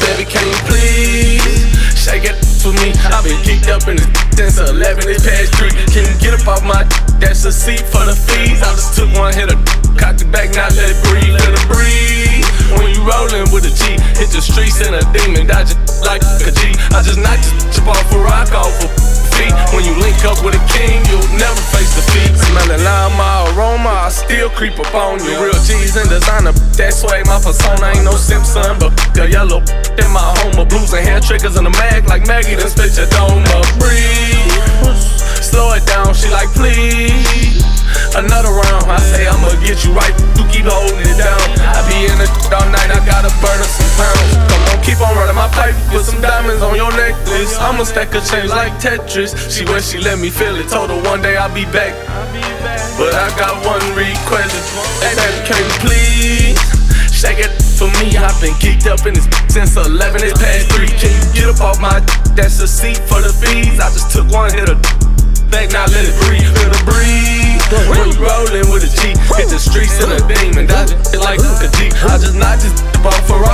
baby, can you please shake it for me? I've been geeked up in this since 11, it's past 3. Can you get up off my That's a seat for the fees. I just took one hit, of cocked it back, now let it breathe, let it breathe. When you rollin' with a G, hit the streets in a demon, dodge it like a G. I just knocked your chip off a rock off a feet. When you link up with a king, you'll never face defeat. Smelling lima aroma, I still creep up on you. Real G's and designer, that's why my persona ain't no Simpson, but like Maggie, then spit your dome up. Breathe, slow it down, she like please. Another round, I say I'ma get you right. You keep holding it down. I be in the all night, I gotta burn up some pounds. Come on, keep on running my pipe with some diamonds on your necklace. I'ma stack a change like Tetris. She wish she let me feel it. Told her one day I'll be back. But I got one request. Hey, baby, can you please me, I've been geeked up in this since 11, it's past 3. Can you get up off my That's a seat for the fees. I just took one hit of back, now let it breathe. Let it breathe. When you rollin' with a G, hit the streets in a demon. Dodging it like a G. I just not just bought for.